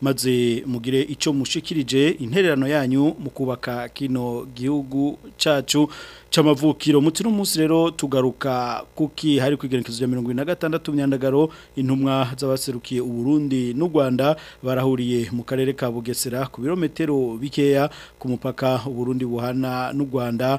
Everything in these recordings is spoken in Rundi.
maze mugire icyo mushikirije intererano yanyu mu kubaka kino gihugu cacu. c'amavukiro muti no munsi rero tugaruka kuki hari kwigerekezo rya 116 myandagaro intumwa z'abaserukiye u Burundi n'u Rwanda barahuriye mu karere ka Bugesera ku birometero bikeya ku mupaka u Burundi buhana n'u Rwanda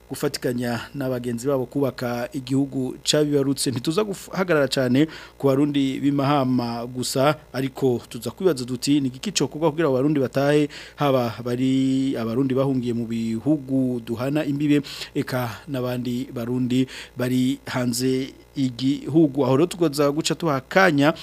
gufatikanya na babo kubaka igihugu cyabibarutse ntituza guhagarara cyane ku barundi b'imahama gusa ariko tuza kwibaza duti ni igiki cyo kuba kugira abarundi batahe haba bari abarundi bahungiye mu bihugu duhana imbibe eka n'abandi barundi bari hanze igihugu aho rero tugaza guca tuhakanya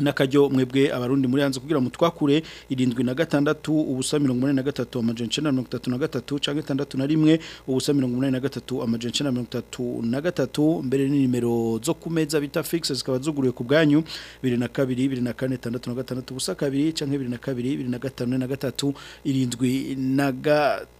n'akajyo mwebwe abarundi muri hanze kugira ngo twakure irindwi na gatandatu ubusa mirongo na gatatu amajana icyenda mirongo na gatatu cyangwa itandatu na rimwe ubusa mirongo na gatatu amajana icyenda itatu na gatatu mbere ni nimero zo kumeza meza bita fikisi zikaba zuguriwe ku bwanyu bibiri na kabiri bibiri na kane itandatu na gatandatu ubusa kabiri cyangwa bibiri na kabiri bibiri na gatanu na gatatu irindwi na gatatu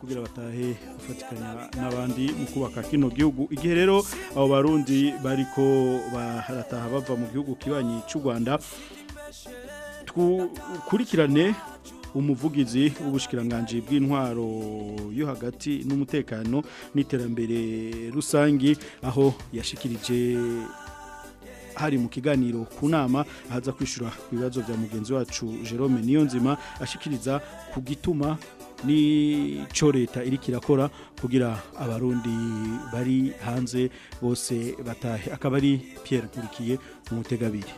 kugira batahe gufatikanya n'abandi mu kubaka kino gihugu igihe rero abo barundi bariko barataha bava mu gihugu kibanyi cy'u rwanda dukurikirane umuvugizi w'ubushyikiranganji bw'intwaro yo hagati n'umutekano n'iterambere rusange aho yashikirije hari mu kiganiro kunama nama ahaza kwishyura ibibazo bya mugenzi wacu Jerome Niyonzima ashikiriza ku gituma n'icyo leta iri kirakora kugira abarundi bari hanze bose batahe akaba ari Pierre Nkurikiye mu mutegabiri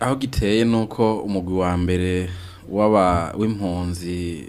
aho giteye nuko umugwi wa mbere w'impunzi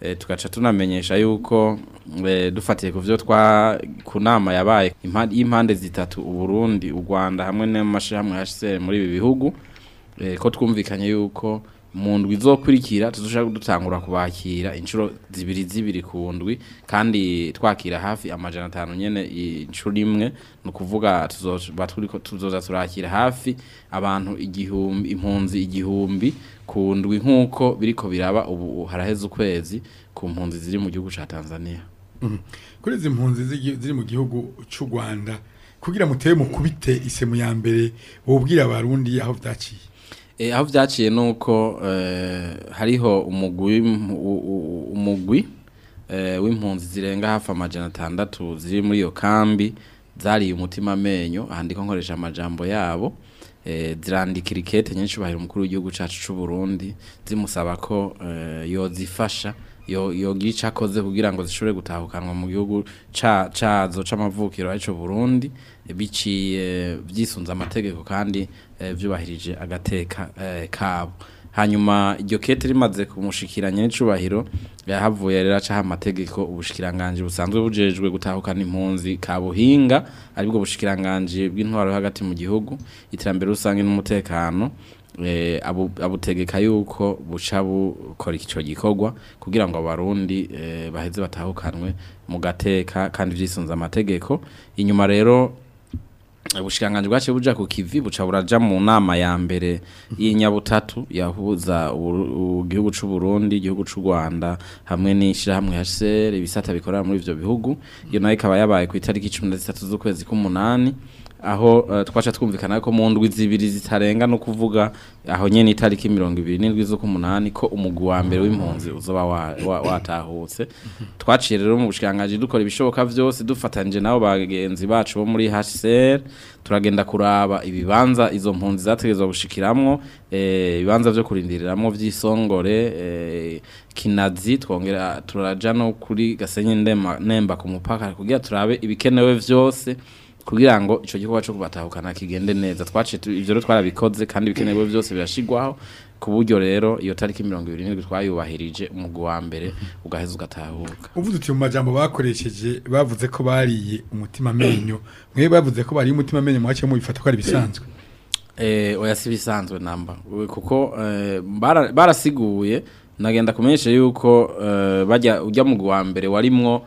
eh, tukaca tunamenyesha yuko eh, dufatiye ku byo twa kunama yabaye y'impande zitatu Burundi u rwanda hamwe n'amashami hashize muri ibi bihugu eh, ko twumvikanye yuko mu ndwi izokurikira tudushaka dutangura kubakira inshuro zibiri zibiri ku ndwi kandi twakira hafi amajana atanu nyene inshuro imwe ni ukuvuga tuzoza turakira hafi abantu igihumbi impunzi igihumbi ku ndwi nk'uko biriko biraba ubu haraheze ukwezi ku mpunzi ziri mu gihugu cya Tanzania mhm. kuri izi mpunzi ziri mu gihugu cy’u Rwanda kugira muteye mu kubite isemu ya mbere wobwira abarundi aho vyaciye Eh, aho byaciye nuko uko eh, hariho umugwi eh, w'impunzi zirenga hafi amajana atandatu ziri muri iyo kambi zariye umutima amenyo handika nkoresha amajambo yabo zirandikira ikete nyinshi bahera umukuru w'igihugu cyacu cy'u Burundi zimusaba ko yo yozifasha yo icyo akoze kugira ngo zishobore gutahukanwa mu gihugu cyazo cy'amavukiro aricyo Burundi biciye eh, byisunze amategeko kandi eh, byubahirije agateka eh, kabo hanyuma iryo kete rimaze kumushikiranya n'icubahiro yahavuye rero acaha amategeko ubushikiranganje busanzwe bujejwe gutahukana impunzi ka kabuhinga aribwo bushikiranganji bw'intwaro hagati mu gihugu iterambere rusange n'umutekano abutegeka yuko buca bukora ico gikorwa kugira ngo abarundi baheze batahukanwe mu gateka kandi vyisunza amategeko inyuma rero ubushikiranganji bwaciye buja ku kivi buca buraja mu nama ya mbere y'inyabutatu yahuza igihugu c'u Burundi igihugu c'u Rwanda hamwe n'ishirahamwe HCR ibisata bikorera muri ibyo bihugu iyo nayo ikaba yabaye ku itariki 13 z'ukwezi k'umunani aho eh, twasha twumvikana ko mu ndwi zibiri zitarenga no kuvuga aho nyine itariki mirongo ibiri n'indwi z'umunani ko umugwi wa mbere w'impunzi uzaba watahutse twaciye rero mu bushirangaje dukora ibishoboka byose dufatanyije nabo bagenzi bacu bo muri HCR turagenda kuraba ibibanza izo mpunzi zategerezwa gushikiramwo eh, ibibanza byo kurindiriramwo by'isongore eh, kinazi twongera turaja no kuri gasenye nemba ku mupaka kugira turabe ibikenewe byose kugira ngo icyo gikorwa cyo kubatahukana kigende neza twaciye ibyo twarabikoze kandi bikenewe byose birashigwaho ku buryo rero iyo tariki mirongo ibiri twayubahirije umugwi wa mbere ugaheza ugatahuka uvuze uti mu majambo bakoresheje bavuze ko bariye umutima amenyo mwe bavuze ko bariye umutima amenyo mwaciye mubifata ko ari bisanzwe eh oya si namba kuko eh, barasiguye nagenda kumenyesha yuko eh, bajya ujya mu wa mbere warimwo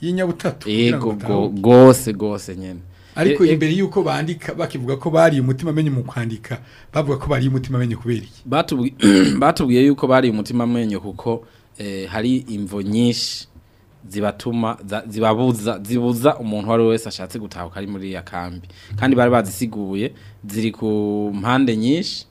y'inyabutatu yego rwose rwose nyine ariko eh, eh, imbere y'uko bandika bakivuga ko bari umutima amenye mu kwandika bavuga ko bari umutima amenye kubera iki batubwiye yuko bari umutima amenye kuko eh, hari imvo nyinshi zibatuma zibabuza zibuza umuntu uwo wese ashatse gutahuka ari muri iriya kambi kandi bari bazisiguye ziri ku mpande nyinshi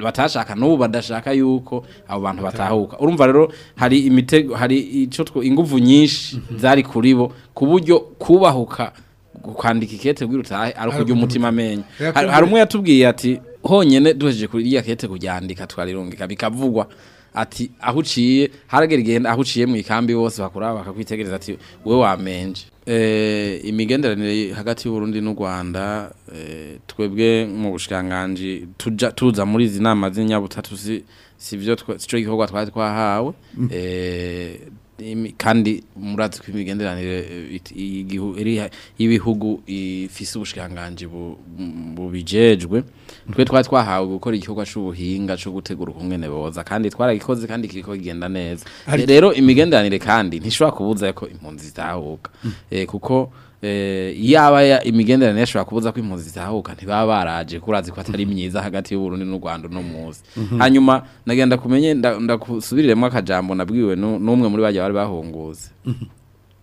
batashaka n'ubu badashaka yuko abo bantu batahuka urumva rero hari imitego hari icyo ingufu nyinshi mhm. zari kuri bo ku buryo kubahuka kwandika ikete rw'irutahe ari ukujya umutima amenyo hari umwe yatubwiye ati honyine duhejeje kuri iriya kete kuryandika twararungika bikavugwa ati ahuciye uciye haragera mu ikambi bose bakura bakakwitegereza ati we wamenje eh, imigenderanire hagati y'uburundi n'u rwanda eh, twebwe mu tuja tuza muri izi nama z'inyabutatu si twa gikorwa twari twahawe mm. eh, kandi muratse ko imigenderanire eh, y'ibihugu ifise ubushikanganje bubijejwe twe twari twahawe gukora igikorwa cy'ubuhinga cyo gutegura ukungene boza kandi twaragikoze kandi kiriko kigenda neza rero imigenderanire kandi ntishobora kubuza ko impunzi zitahuka mm. eh, kuko Eh, yaba imigenderanire yashobora kubuza ko impunzi zitahuka ntibaba baraje kurazi ko atari myiza hagati y'uburundi n'u rwanda uno munsi mhm. hanyuma nagenda kumenye ndakusubiriremo akajambo nabwiwe n'umwe muri bajya bari bahunguze mhm.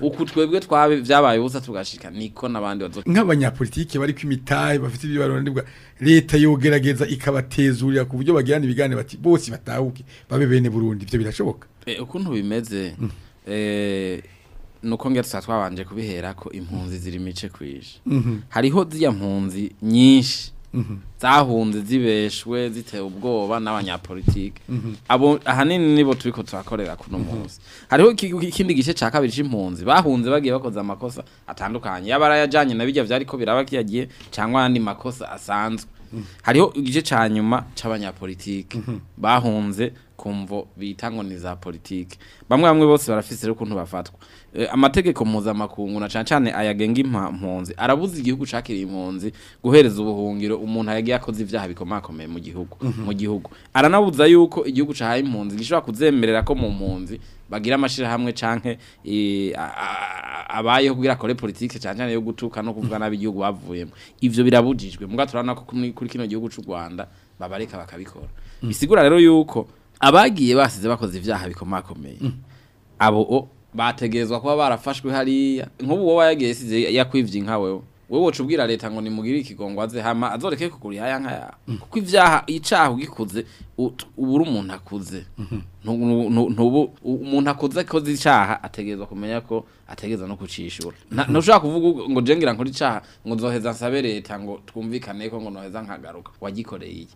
uko twebwe twabe byabaye ubusa tugashika niko nabandi bazo nk'abanyapolitike bari kwimitaye bafite ibyo barondibwa leta yogerageza ikabatezurira ku buryo bagirana ibiganiro bati bose batahuke babe bene Burundi ibyo birashoboka eh ukuntu bimeze mhm. eh nuko ngera tuba twabanje kubihera ko impunzi ziri mice kwije mhm. hariho ziriya mpunzi nyinshi mhm. zahunze zibeshwe zitewe ubwoba n'abanyapolitike mhm. abo ahanini nibo turi ko kuno munsi hariho ikindi gice cya kabiri cy'impunzi bahunze bagiye bakoze amakosa atandukanye yaba arayajyanye na bijya byari ko biraba kiyagiye cyangwa ayandi makosa asanzwe hariho igice cya nyuma cy'abanyapolitike bahunze kumvo bita ni za politiki bamwe bamwe bose barafise rero kuntu bafatwa eh, amategeko mpuzamakungu na cyane cyane ayagenga impunzi arabuza igihugu cakiriye impunzi guhereza ubuhungiro umuntu yagiye akoze ibyaha bikomakomeye mu gihugu mhm. mu gihugu aranabuza yuko igihugu cahaye impunzi gishobora kuzemerera ko mu mpunzi bagira amashirahamwe canke abayeho kugira kore politiki cyane cyane yo gutuka no kuvuga nabi igihugu bavuyemo ivyo birabujijwe mugaturana ko kuri kino gihugu c'u Rwanda babareka bakabikora mm. bisigura rero yuko abagiye basize bakoze ibyaha bikomakomeye mm. abo bategezwa kuba barafashwe hariya nk'ubu wowe yagiye yasize yakwivye inka wewe wowe woca ubwira leta ngo nimugire ikigongwaze hama azoreke kugura ihaya nkaya mm. kuko ivyaha icaha ugikuze ubu uri umuntu akuze mm-hmm. ntubu umuntu akuze akoze icaha ategerezwa kumenya ko ategeza no kucishura ntushobora kuvuga ngo jengira nkora icaha ngo nzoheza nsabe leta ngo twumvikane ko ngo noheza nkagaruka wagikoreye iki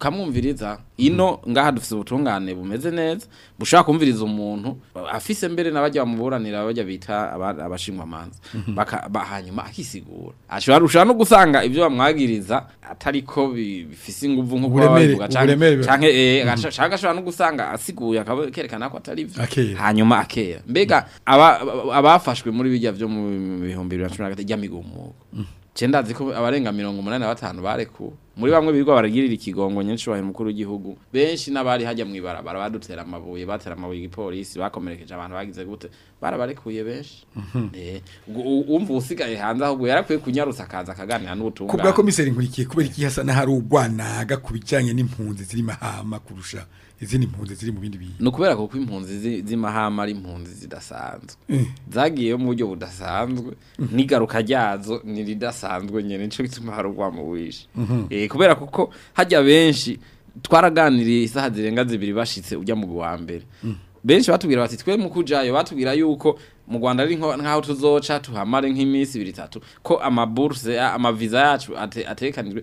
tukamwumviriza ino ngaha dufite ubutungane bumeze neza bushaka kumviriza umuntu afise mbere n'abajya bamuburanira abajya bita abashingwamanza mhm. hanyuma akisigura ashobora no gusanga ibyo bamwagiriza atariko bifise inguvu nko kubavuga cyangwa ashobora no gusanga asiguye akerekana ko atari hanyuma akera mbega mhm. abafashwe muri bijya byo mu bihumbi bibiri na cumi ijya miga umwuga cyenda ko abarenga mirongo umunani batanu barekuwe muri bamwe birirwa baragirira ikigongo nyinshi wahe mukuru w'igihugu benshi n'abari hajya mu ibarabara badutera amabuye batera amabuye igipolisi bakomerekeje abantu bagize gute barabarekuye benshi mhm. eh, umva usigaye hanze ahubwo yarakwiye kunyarutsa akaza akaganira n'ubutungane kubwa komiseri nkurikiye kubera iki hasa n'ahari urwanaga ku bijyanye n'impunzi zirimo mahama kurusha izindi mpunzi ziri mu bindi bintu ni ukubera kuko impunzi z'imahama ari impunzi zidasanzwe eh. zagiye mu buryo budasanzwe mm-hmm. n'igaruka ryazo ni ridasanzwe nyine nicyo gituma hari urwamo wishe mm-hmm. eh, kubera kuko hajya benshi twaraganiriye isaha zirenga zibiri bashitse ujya mu wa mbere mm. benshi batubwira bati twe mu kujayo batubwira yuko mu Rwanda ari nkaho tuzoca tuhamare nk'iminsi ibiri itatu ko amaburse amaviza yacu atekanijwe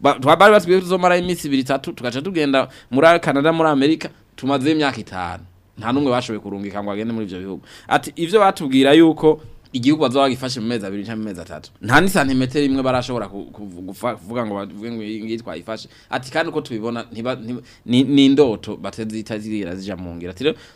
bari batwiye tuzomara iminsi ibiri itatu tugaca tugenda muri Canada muri Amerika tumaze imyaka itanu nta n'umwe bashoboye kurungika ngo agende muri ibyo bihugu ati ibyo batubwira yuko igihugu bazoba gifashe mu mezi abiri cyangwa mu mezi atatu nta ni santimetero imwe barashobora kuvuga ngo bavuge ngo iyi ngiyi twayifashe ati kandi uko tubibona ni indoto bateze itazirira zija mu ngira rero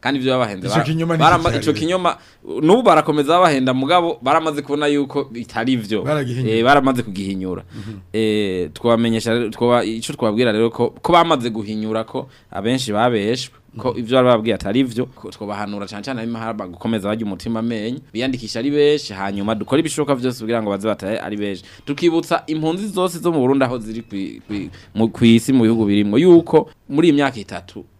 kandi ibyo babahenze icyo kinyoma n'ubu barakomeza babahenda mugabo baramaze kubona yuko bitari byo eh, baramaze kugihinyura mhm. eh, twabamenyesha icyo twabwira rero ko bamaze guhinyura ko abenshi babeshwe ko mm-hmm. ivyo bari babwiye atari ivyo twobahanura cyane cyane ab'imahara bagukomeza bajya umutima amenye biyandikisha ari benshi hanyuma dukora ibishoboka byose kugira ngo baze bataye ari benshi tukibutsa impunzi zose zo mu Burundi aho ziri ku isi mu bihugu birimo yuko muri iyi myaka itatu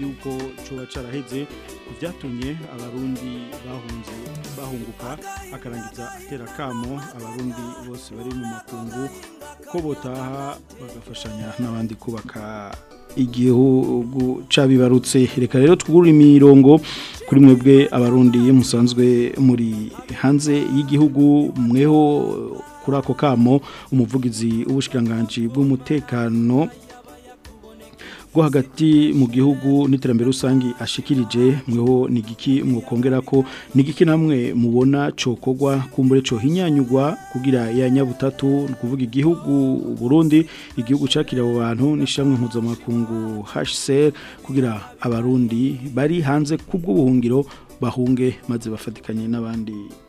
yuko cyoba caraheze ku byatumye abarundi bahunze bahunguka akarangiza atera akamo abarundi bose bari mu makungu ko botaha bagafashanya n'abandi kubaka igihugu cabibarutse reka rero twugurura imirongo kuri mwebwe abarundi musanzwe muri hanze y'igihugu mweho kuri ako kamo umuvugizi w'ubushikiranganji bw'umutekano rwo hagati mu gihugu n'iterambere rusange ashikirije mweho ni giki mwokongera ko ni giki namwe mubona cokogwa kumbure co hinyanyugwa kugira ya nyabutatu kuvuga igihugu Burundi igihugu cakira abo bantu nishamwe mpuzo makungu HCR kugira abarundi bari hanze kubwo buhungiro bahunge maze bafatikanye n'abandi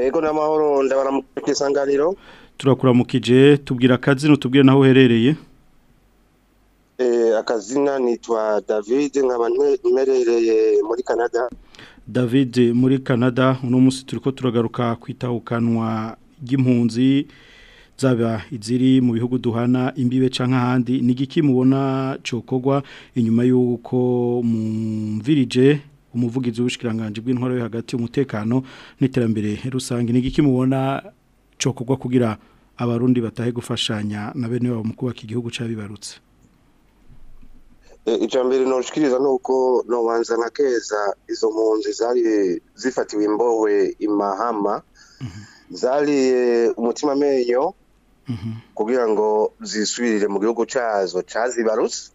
yego n'amahoro ndabaramukije ku isanganiro turakuramukije tubwira akazina tubwire naho uherereye eh, akazina nitwa david nkaba ntimerereye muri canada david muri canada uno munsi turi turagaruka ku itahukanywa zaba iziri mu bihugu duhana imbibe cyangwa ahandi ni igiki mubona cyokorwa inyuma y'uko mumvirije umuvugizi w'ubushikiranganje bw'intwaro hagati umutekano n'iterambere rusange nigiki mubona cyokorwa kugira abarundi batahe gufashanya na bene wabo mu kubaka igihugu cy'abibarutse eh, ijambere noshikiriza nuko nobanza na keza izo mpunzi zari zifatiwe imbowe imahama mhm. zari umutima menyo kugira ngo zisubirire mu gihugu cyazo cyazibarutse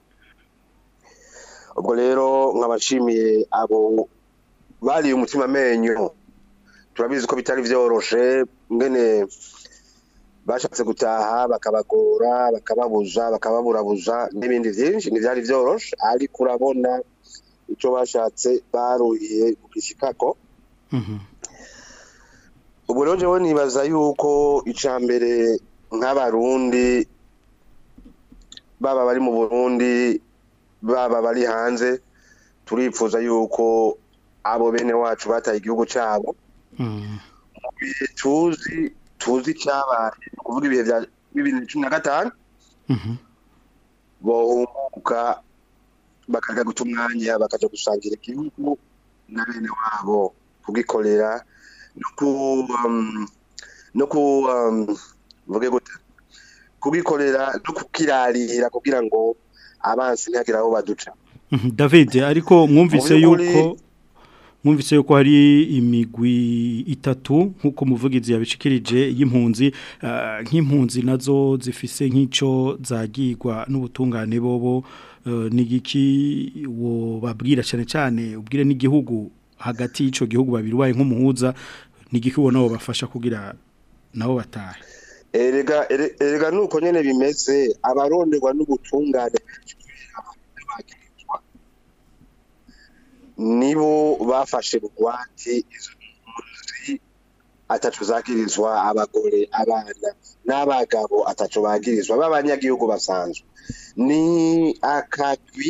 ubwo rero nkabashimiye abo bariye umutima amenyo turabizi ko bitari byoroshe ngene bashatse gutaha bakabagora bakababuza bakababurabuza n'ibindi byinshi ntibyari byoroshe ariko urabona icyo bashatse baruhiye ku gishikako mhm. ubu rero njyewe nibaza yuko icya mbere nk'abarundi baba bari mu burundi baba bari hanze turifuza yuko abo bene wacu bataye igihugu cyabo hmm. tuzi tuzi cyabaye ni ukuvuga ibihe bya bibiri na cumi na gatanu hmm. bohumuka bakaja guta umwanya bakaja gusangira igihugu na bene wabo kugikorera no ku um, no ku mvuge um, gute kugikorera no kukirarira kugira ngo abansi ntihagira aho baduca hmm. david ariko mwumvise yuko mwumvise yuko hari imigwi itatu nk'uko umuvugizi yabishikirije y'impunzi ah, nk'impunzi nazo zifise nk'icyo zagirwa n'ubutungane bobo ah, n'igiki babwira cyane cyane ubwire n'igihugu hagati y'icyo gihugu babiri ubaye nk'umuhuza n'igiki ubona bafasha kugira nabo batahe erega eh, erega eh, nuko nyene bimeze abaronderwa n'ubutungane nibo bafashe bugwati izo mpunzi atacu zagirizwa abagore abana n'abagabo atacu bagirizwa b'abanyagihugu basanzwe ni akagwi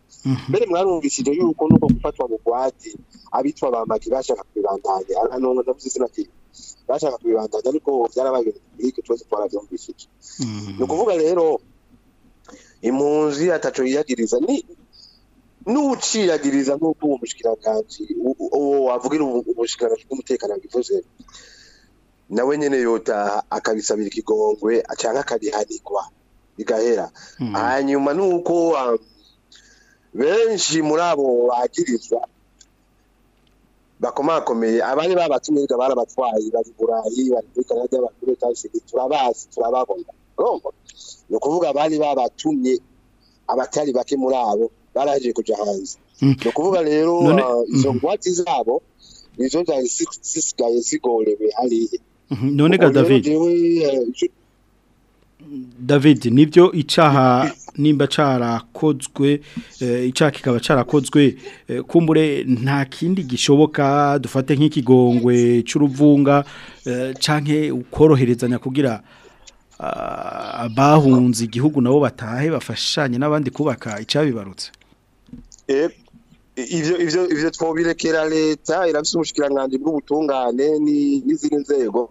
mbere mwarumvishije yuko nuko gufatwa mu gwadi abitwa bamagi bashaka kubibandanya hano ndavuze izina kiwe bashaka kubibandanya ariko byarabaye ibintu twese twarabyumvishije ni ukuvuga rero impunzi ataco yiyagiriza ni n'uciyagiriza nk'uko uwo mushikiranganje uwo wavugira ubushikiranganje bw'umutekano yabivuze nawe nyene yotaha akabisabira ikigongwe acanke akabihanirwa bigahera mm-hmm. hanyuma nuko um, benshi muri abo bagirizwa bakomakomeye abari babatumiriga barabatwaye bari burayi bari muri kanada bari muri turabazi turababona ni ukuvuga abari babatumye abatari bake muri abo baraje kujya hanze mm. ni ukuvuga rero uh, mm-hmm. izo ngwate zabo nizo zari zisigaye zigorewe hariya mm-hmm. none ga David nibyo icaha nimba carakozwe eh, icaha kikaba carakozwe eh, kumbure nta kindi gishoboka dufate nk'ikigongwe c'uruvunga eh, canke ukoroherezanya kugira ah, abahunze igihugu nabo batahe bafashanye n'abandi kubaka icabibarutse ivyo ivyo ivyo twobirekera leta irafise umushikiranganji bw'ubutungane n'izindi nzego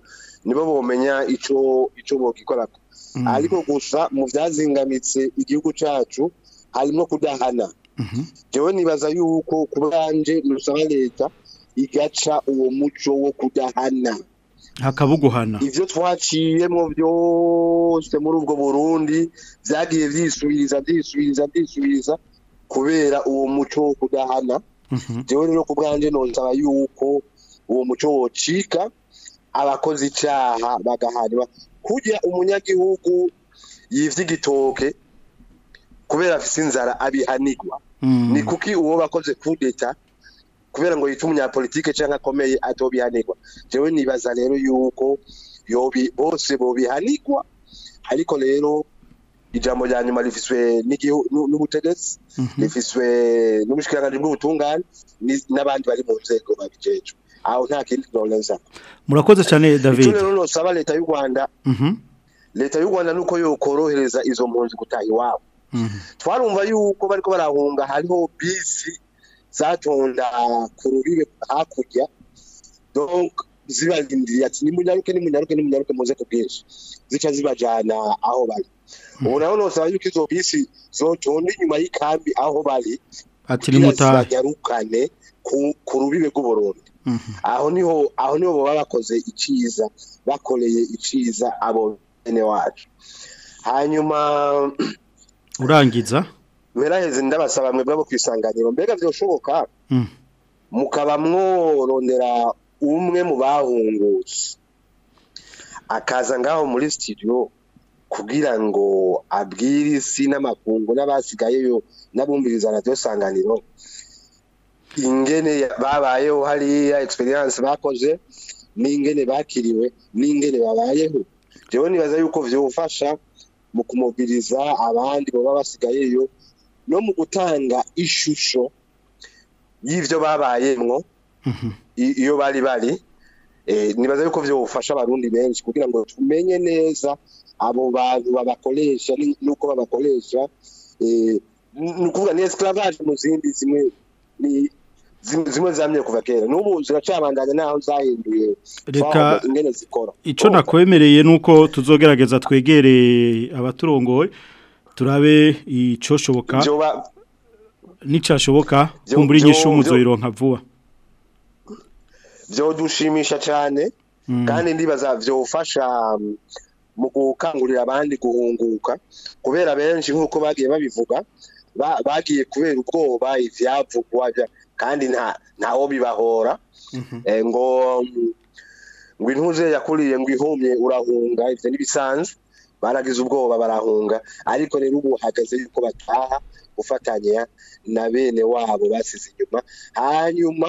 nibo bomenya ico ico bokikora Mm-hmm. ariko gusa mu byazingamitse igihugu cyacu harimo kudahana rero mm-hmm. nibaza yuko ku banje nusaba leta igaca uwo muco wo kudahana Hakabuguhana uguhana ibyo twaciyemo byose muri ubwo burundi byagiye byisubiriza byisubiriza byisubiriza kubera uwo muco wo kudahana rero mm-hmm. rero ku bwanjye yuko uwo muco wocika abakoze icyaha bagahanwa kujya umunyagihugu yivye igitoke kubera afise inzara abihanirwa hmm. ni kuki uwo bakoze kudeta kubera ngo yitwa umunyapolitike cyangwa akomeye atobihanirwa jewe nibaza rero yuko bose bobihanirwa ariko rero ijambo rya nyuma rifiswe n'ubutegetsi mhm. rifiswe n'ubushikiranganje bw'ubutungane n'abandi bari mu nzego babijejwe aho nta kindi tubarenza murakoze cyane david icyo rero nsaba leta y'u rwanda mhm. leta y'u rwanda nuko yokorohereza izo mpunzi gutaha iwabo mhm. twarumva yuko bariko barahunga hariho bisi zatonda ku rubibe hakurya zibarindiriye ati nimunyaruke nimunyaruke nimunyaruke muze ku zica zibajyana aho bari mhm. ubu naho nose yuko izo bisi zotonda inyuma y'ikambi aho bari ati nimutahanyarukane ku rubibe rw'ubururu aho niho aho niho baba bakoze iciza bakoreye iciza abo bene wacu hanyuma urangiza beraheze ndabasaba mwe bwo kwisanganiro mbega byoshoboka hmm. mukaba mworondera umwe mu bahungutse akaza ngaho muri studio kugira ngo abwire isi n'amakungu n'abasigayeyo n'abumviriza radiyo sanganiro ingene babayeho hariya experience bakoze n'ingene bakiriwe n'ingene babayeho jewe nibaza yuko vyofasha mu kumobiriza abandi boba basigayeyo no mu gutanga ishusho y'ivyo babayemwo mhm. iyo bari bari eh, nibaza yuko vyofasha abarundi benshi kugira ngo tumenye neza abo bantu babakoresha n'uko babakoresha eh, ni ukuvuga ni esclavage mu zindi zimwe ni zimwe zamye kuva kera n'ubu ziracabandanya naho zahinduye reka ingene zikora ico nakwemereye nuko tuzogerageza twegere abaturongoye turabe ico shoboka nicashoboka kumbura inyishu muzoyironka vuba vyo dushimisha cyane mm. kandi ndibaza vyofasha mm, mu gukangurira abandi guhunguka kubera benshi nkuko bagiye babivuga bagiye kubera ubwoba ivyavugwa kandi ntawo bibahora mhm. eh, ngo ngo intuze yakuriye ngo ihumye urahunga ibyo ntibisanzwe baragize ubwoba barahunga ariko rero ubu hahagaze yuko bataha gufatanya na bene wabo basize inyuma hanyuma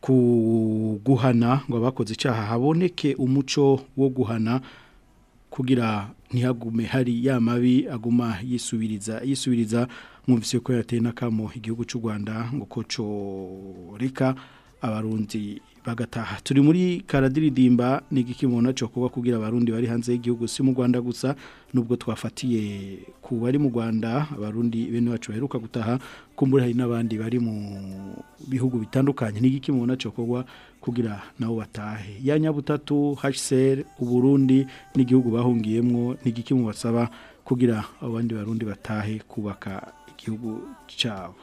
ku guhana ngo abakoze icyaha haboneke umuco wo guhana kugira ntihagume hari ya mabi aguma yisubiriza yisubiriza mwumvise ko yateye n'akamo igihugu cy'u rwanda ngo kocoreka abarundi bagataha turi muri karadiridimba ni igiki mubona cyo kuba kugira abarundi bari hanze y'igihugu si mu Rwanda gusa nubwo twafatiye ku bari mu Rwanda abarundi bene bacu baheruka gutaha kumbura hari n'abandi bari mu bihugu bitandukanye ni igiki mubona cyo kuba kugira nabo batahe ya nyabutatu HCR uburundi n'igihugu bahungiyemo ni igiki mubasaba kugira abandi barundi batahe kubaka igihugu cyabo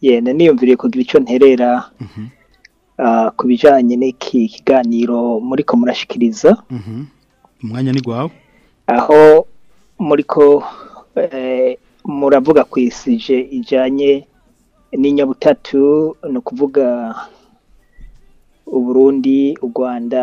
ye naniyumviriye kugira icyo nterera mm-hmm. ku bijyanye n'iki kiganiro muri ko murashikiriza mm-hmm. umwanya ni wawe aho muri ko e, muravuga ku isi ijyanye n'inyabutatu ni ukuvuga uburundi u rwanda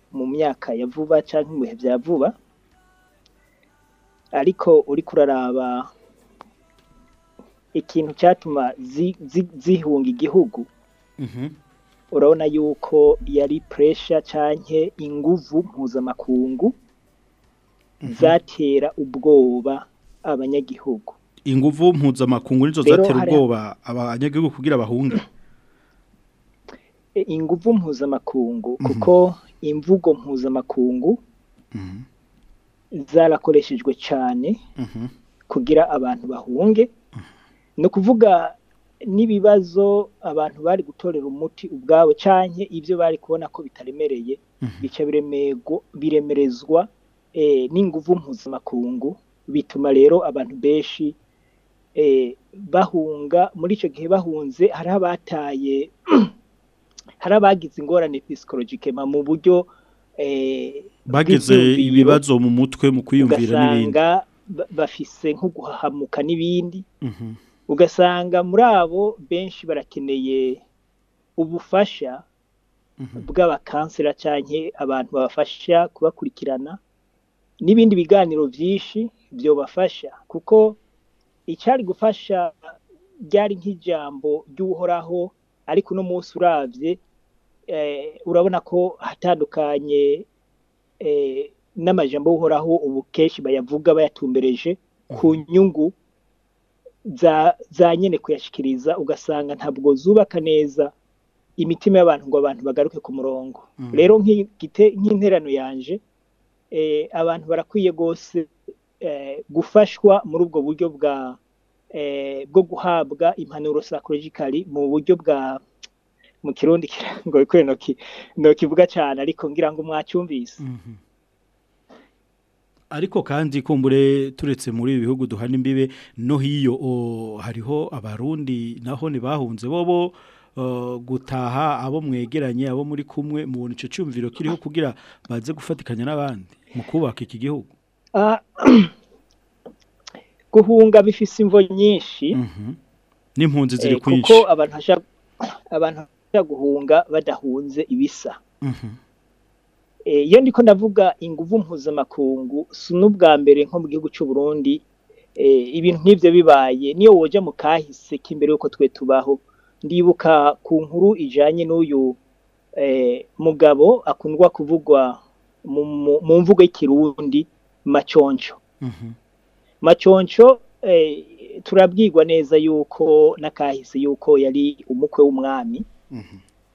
mu myaka ya vuba cyangwa mu bya vuba ariko uri kuraraba ikintu cyatuma zihunga igihugu mhm. urabona yuko yari puresha cyangwa inguvu mpuzamakungu mhm. zatera ubwoba abanyagihugu inguvu mpuzamakungu nizo zatera ubwoba abanyagihugu kugira bahunge inguvu mpuzamakungu mhm. kuko imvugo mpuzamakungu mhm. zarakoreshejwe cyane mhm. kugira abantu bahunge ni ukuvuga n'ibibazo abantu bari gutorera umuti ubwabo cyangwa ibyo bari kubona ko bitaremereye bica biremerezwa eh, n'inguvu mpuzamakungu bituma rero abantu benshi eh, bahunga muri icyo gihe bahunze hari abataye hari abagize ingorane pisikologikema mu buryo eh, bagize ibibazo mu mutwe mu kwiyumvira n'ibindi bafise nko guhahamuka n'ibindi mhm. ugasanga muri abo benshi barakeneye ubufasha mhm. bw'abakansera cyangwa abantu babafasha kubakurikirana n'ibindi biganiro byinshi byobafasha kuko icyari gufasha byari nk'ijambo ry'uhoraho ariko uno munsi urabye eh, urabona ko hatandukanye eh, n'amajambo uhoraho ubu bayavuga bayatumbereje ku mm-hmm. nyungu za nyine kuyashikiriza ugasanga ntabwo zubaka neza imitima y'abantu ngo abantu bagaruke ku murongo mm-hmm. rero nk'interano yanje eh, abantu barakwiye rwose gufashwa muri ubwo buryo bwa Eh, bwo guhabwa impanuro psychologically mu buryo bwa mu kirundi ngo ikore ntokivuga cyane ariko ngira ngo mwacyumvise mhm. ariko kandi kumbure turetse muri ibi bihugu duhana imbibe no hiyo hariho abarundi naho ntibahunze bobo gutaha abo mwegeranye abo muri kumwe mubona icyo cyumviro kiriho kugira baze gufatikanya n'abandi mu kubaka iki gihugu ah, guhunga bifise imvo nyinshi mhm. n'impunzi ziri kwinshi eh, kuko abantu bashobora guhunga badahunze ibisa mhm. eh, iyo ndiko ndavuga inguvu mpuzamakungu si n'ubwa mbere nko mu gihugu cy'u Burundi eh, ibintu nk'ibyo bibaye niyo woja mu kahise k'imbere y'uko twe tubaho ndibuka ku nkuru ijanye n'uyu mugabo akundwa kuvugwa mu mvugo y'ikirundi maconco mhm. maconco eh, turabwirwa neza yuko n'akahise yuko yari umukwe w'umwami mhm.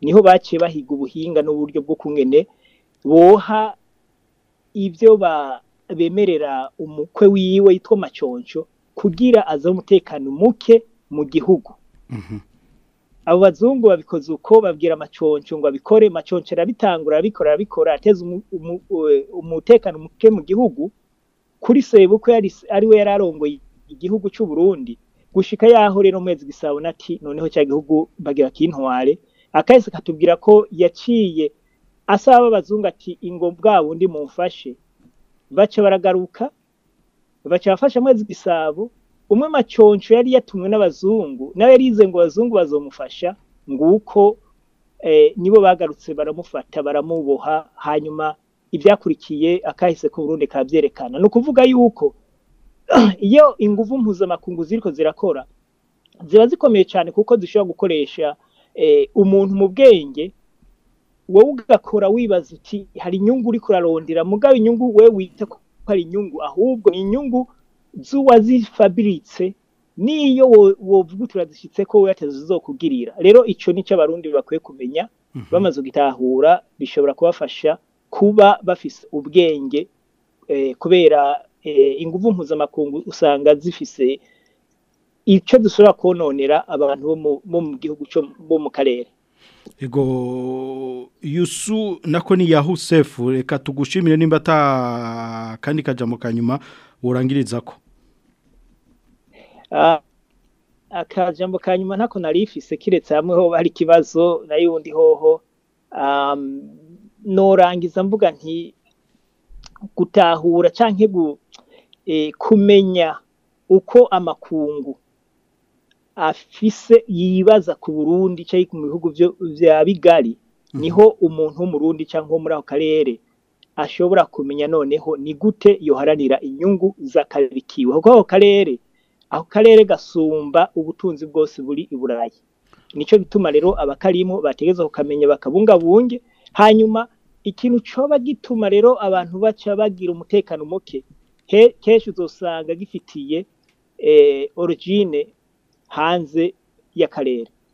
niho baciye bahiga ubuhinga n'uburyo bwo kungene boha ibyo bemerera umukwe wiwe yitwa maconco kugira aze umutekano muke mu gihugu mhm. abo bazungu babikoze uko babwira maconco ngo abikore maconco arabitangura arabikora arabikora ateza eh, umutekano muke mu gihugu kuri sebukwe ari we yari arongoye igihugu Burundi gushika yaho rero mwezi gisabona ati noneho cya gihugu bagira kintware akahise katubwira ko yaciye asaba abazungu ati ingo bwa bundi mumfashe baca baragaruka baca bafasha mwezi gisabo umwe maconcho yari yatumwe n'abazungu nawe yarize ngo abazungu bazomufasha nguko eh, nibo bagarutse baramufata baramuboha hanyuma ibyakurikiye akahise ku k'uburundi kabyerekana ni ukuvuga yuko iyo ingufu mpuzamakungu ziriko zirakora ziba zikomeye cyane kuko zishobora gukoresha eh, umuntu mu bwenge wowe ugakora wibaza uti hari inyungu uri kurarondera mugabo inyungu we wita ko ari inyungu ahubwo ni inyungu z'uwazifabiritse n'iyo wovuga turazishyitse ko we atazizokugirira rero icyo ni cyo abarundi bakwiye kumenya mhm. bamaze gutahura bishobora kubafasha kuba bafise ubwenge eh, kubera Eh, ingufu mpuzamakungu usanga zifise icyo dushobora kononera abantu bo mu gihugu bo mu karere Ego yusu nako ni yahusefu reka tugushimire nimba ata kandi kajamo kanyuma urangiriza ko ah, akajambo kanyuma nako narifise kiretse hamwe ho hari ikibazo nayundi hoho norangiza mvuga nti gutahura canke E, kumenya uko amakungu afise yibaza ku burundi cyangwa ku bihugu bya bigari mhm. niho umuntu w'umurundi cyangwa muri ako karere ashobora kumenya noneho ni gute yoharanira inyungu z'akarikiwe kuko ako karere ako karere gasumba ubutunzi bwose buri i burayi nicyo gituma rero abakarimo bategereza kukamenya bakabungabunge hanyuma ikintu coba gituma rero abantu baca bagira umutekano muke kenshi uzasanga gifitiye eh, origine hanze y'akarere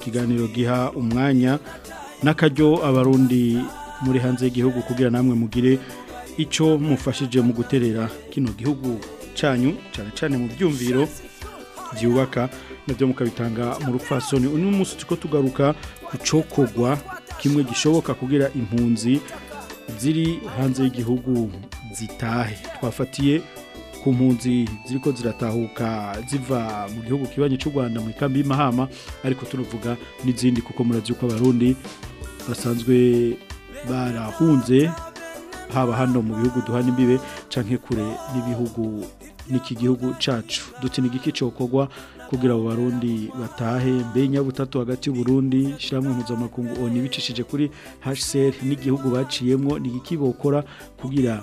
kiganiro giha umwanya n'akajyo abarundi muri hanze y'igihugu kugira namwe mugire icyo mufashije mu guterera kino gihugu cyanyu cyane cyane mu byumviro byubaka nabyo mukabitanga mu rupfasoni uno munsi tuko tugaruka ku cokogwa kimwe gishoboka kugira impunzi ziri hanze y'igihugu zitahe twafatiye ku mpunzi ziriko ziratahuka ziva mu gihugu kibanye cy'u Rwanda mu ikambi y'Imahama ariko turuvuga n'izindi kuko murazi uko abarundi basanzwe barahunze haba hano mu bihugu duhana imbibe canke kure n'ibihugu niki gihugu cacu duti nigiki cokogwa kugira abo barundi batahe mbe nyabutatu hagati y'uburundi shiramwe mpuzamakungu oni bicishije kuri HCR n'igihugu baciyemwo nigiki bokora kugira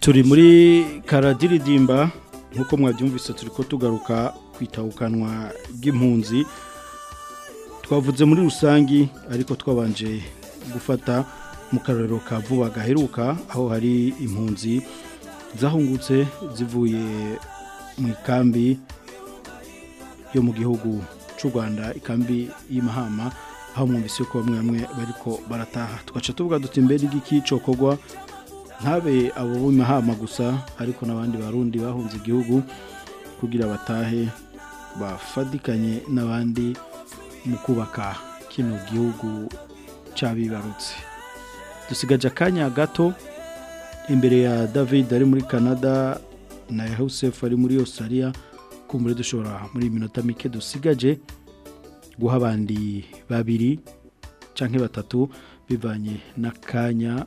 turi muri karadiridimba nk'uko mwabyumvise turi ko tugaruka kwitawukanwa ry'impunzi twavuze muri rusange ariko twabanje gufata mu karorero ka vuba gaheruka aho hari impunzi zahungutse zivuye mu ikambi yo mu gihugu cy'u rwanda ikambi y'i mahama aho mwumvise ko bamwe bamwe bariko barataha tugaca tuvuga duti mbere igiki cokogwa ntabe abo b'i mahama gusa ariko n'abandi barundi bahunze igihugu kugira batahe bafadikanye n'abandi mu kubaka kino gihugu cy'abibarutse dusigaje akanya gato imbere ya david ari muri canada na yosefu ari muri australia kumbure dushobora muri minota mike dusigaje guha abandi babiri canke batatu bivanye na kanya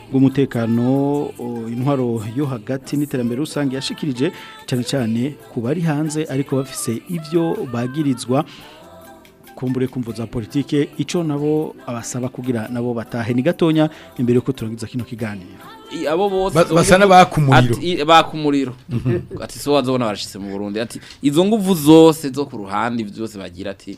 bw'umutekano intwaro yo hagati n'iterambere rusange yashikirije cyane cyane ku bari hanze ariko bafise ibyo bagirizwa kumbure kumvo za politike ico nabo abasaba kugira nabo batahe ni gatonya imbere ko turangiza kino kiganiro abo bose basana bakumuriro bakumuriro mhm. ati so wazobona barashitse mu Burundi ati izo nguvu zose zo ku ruhande byose bagira ati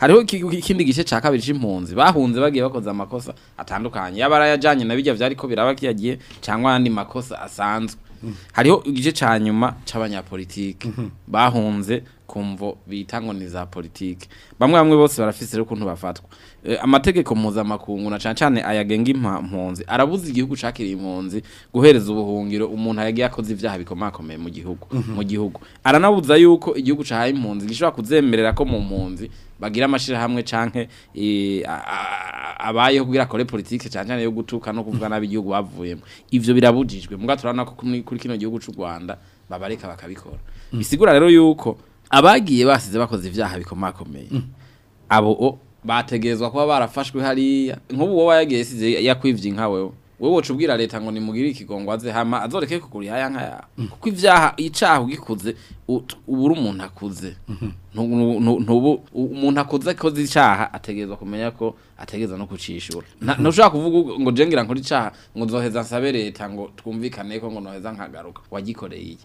hariho ikindi gice cya kabiri impunzi bahunze bagiye bakoze amakosa atandukanye yaba arayajyanye na bijya byari ko biraba kiyagiye cyangwa ayandi makosa asanzwe hariho igice cya nyuma cy'abanyapolitike bahunze kumvo bita ni za politike bamwe bamwe bose barafise rero ukuntu bafatwa eh, amategeko muza mpuzamakungu na cyane cyane ayagenga impunzi arabuza igihugu cakiri impunzi guhereza ubuhungiro umuntu yagiye akoze ibyaha bikomakomeye mu gihugu mhm. mu gihugu aranabuza yuko igihugu cahaye impunzi gishobora kuzemerera ko mu mpunzi bagira amashirahamwe canke abayeho kugira kore politike cyane cyane yo gutuka no kuvuga nabi igihugu bavuyemo ivyo birabujijwe mugaturana ko kuri kino gihugu c'u Rwanda babareka bakabikora mm. bisigura rero yuko abagiye basize bakoze ibyaha bikomakomeye mm. abo bategerezwa kuba barafashwe hariya nk'ubu wowe yagiye yasize yakwivye nkawe wowe woca ubwira leta ngo nimugire ikigongwaze hama azoreke kukuriha ya nkaya mm. kuko ivyaha icaha ugikuze ubura umuntu akuze mhm. ntubu umuntu akuze akoze icyaha ategereza kumenya ko ategereza no kucishura mhm. ntushobora kuvuga ngo jengira nkora icyaha ngo nzoheza nsabe leta ngo twumvikane ko ngo noheza nkagaruka wagikoreye iki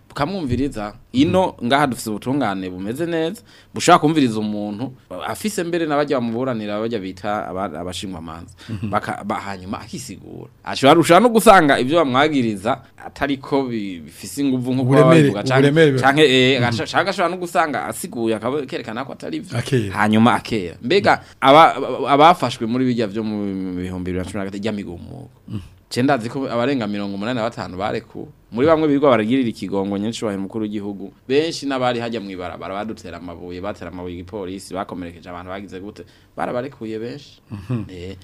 tukamwumviriza ino mm. ngaha dufite ubutungane bumeze neza bushaka kumviriza umuntu afise mbere n'abajya bamuburanira abajya bita abashingwa abashingwamanza mm-hmm. hanyuma akisigura ashobora no gusanga ibyo bamwagiriza atari ko bifise ingufu nk'uko babivuga cyangwa eh, mm-hmm. ashobora no gusanga asiguye akerekana ko atari byo hanyuma akera mbega mm-hmm. abafashwe muri bijya byo mu bihumbi bibiri na cumi migo umwuga cyenda azi abarenga mirongo umunani batanu bareku muri bamwe birirwa baragirira ikigongo nyinshi wahe mukuru gihugu benshi n'abari hajya mu ibarabara badutera amabuye batera amabuye igipolisi bakomerekeje abantu bagize gute barabarekuye benshi mhm. eh,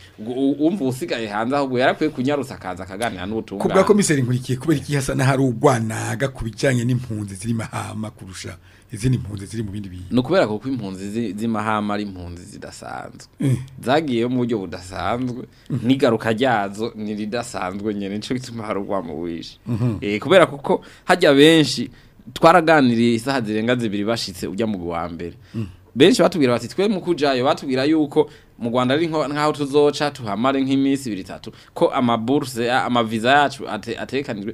umva usigaye hanze ahubwo yarakwiye kunyarutsa akaza akaganira n'ubutungane kubwa komiseri nkurikiye kubera iki hasa n'ahari urwanaga ku bijyanye n'impunzi zirimo hama kurusha izindi mpunzi ziri mu bindi bintu ni ukubera ko impunzi z'imahama ari impunzi zidasanzwe eh. zagiye mu buryo budasanzwe mm-hmm. n'igaruka ryazo ni ridasanzwe nyine nicyo gituma hari urwamo wishe mm-hmm. eh, kubera kuko hajya benshi twaraganiriye isaha zirenga zibiri bashyitse ujya mu wa mbere mm. benshi batubwira bati twe mu kujayo batubwira yuko mu Rwanda ari nkaho tuzoca tuhamare nk'iminsi ibiri itatu ko amaburse amaviza yacu atekanijwe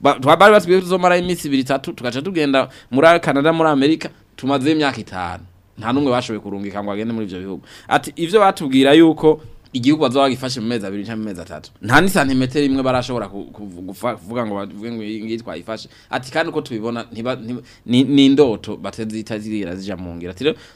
bari batwiye tuzomara iminsi ibiri itatu tugaca tugenda muri Canada muri Amerika tumaze imyaka itanu nta n'umwe bashoboye kurungika ngo agende muri ibyo bihugu ati ibyo batubwira yuko igihugu bazoba bagifashe mu mezi abiri cyangwa mu mezi atatu nta n'isantimetero imwe barashobora kuvuga ngo bavuge ngo iyi twayifashe ati kandi uko tubibona ni indoto batazita ziriya zija mu ngira rero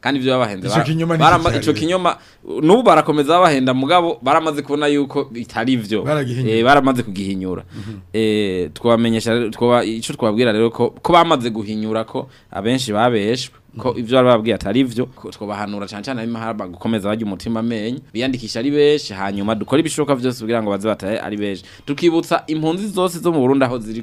kandi ibyo babahenze icyo kinyoma n'ubu barakomeza babahenda mugabo baramaze kubona yuko bitari byo eh, baramaze kugihinyura mhm. eh, twabamenyesha icyo twabwira rero ko bamaze guhinyura ko abenshi babeshwe ko mm. ivyo bari babwiye atari vyo twobahanura cyane cyane abimahara bagukomeza bajya umutima amenye biyandikisha ari benshi hanyuma dukora ibishoboka byose kugira ngo baze bataye ari benshi tukibutsa impunzi zose zo mu Burundi aho ziri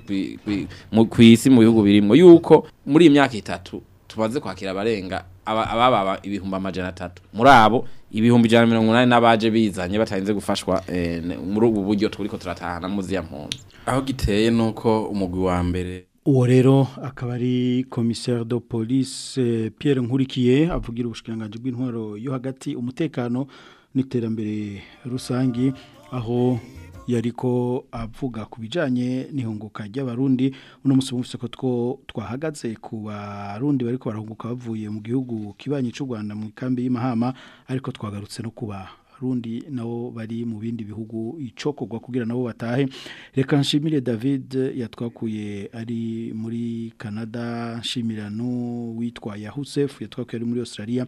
ku isi mu bihugu birimo yuko muri imyaka itatu tubaze kwakira abarenga ababa ibihumbi amajana atatu muri abo ibihumbi ijana mirongo inani n'abaje bizanye batarinze gufashwa eh, muri ubu buryo turiko turatahana mu ziya mpunzi aho giteye nuko umugwi wa mbere uwo rero akaba ari komiseri do polise eh, Pierre nkurikiye avugira ubushikiranganji bw'intwaro yo hagati umutekano n'iterambere rusange aho yariko avuga ku bijyanye n'ihunguka ry'abarundi uno munsi bumvise ko twahagaze ku barundi bariko barahunguka bavuye mu gihugu kibanye cy'u rwanda mu ikambi y'imahama ariko twagarutse no kuba abarundi nabo bari mu bindi bihugu icokogwa kugira nabo batahe reka nshimire David yatwakuye ari muri Canada nshimirano witwa Yahusef yatwakuye ari muri Australia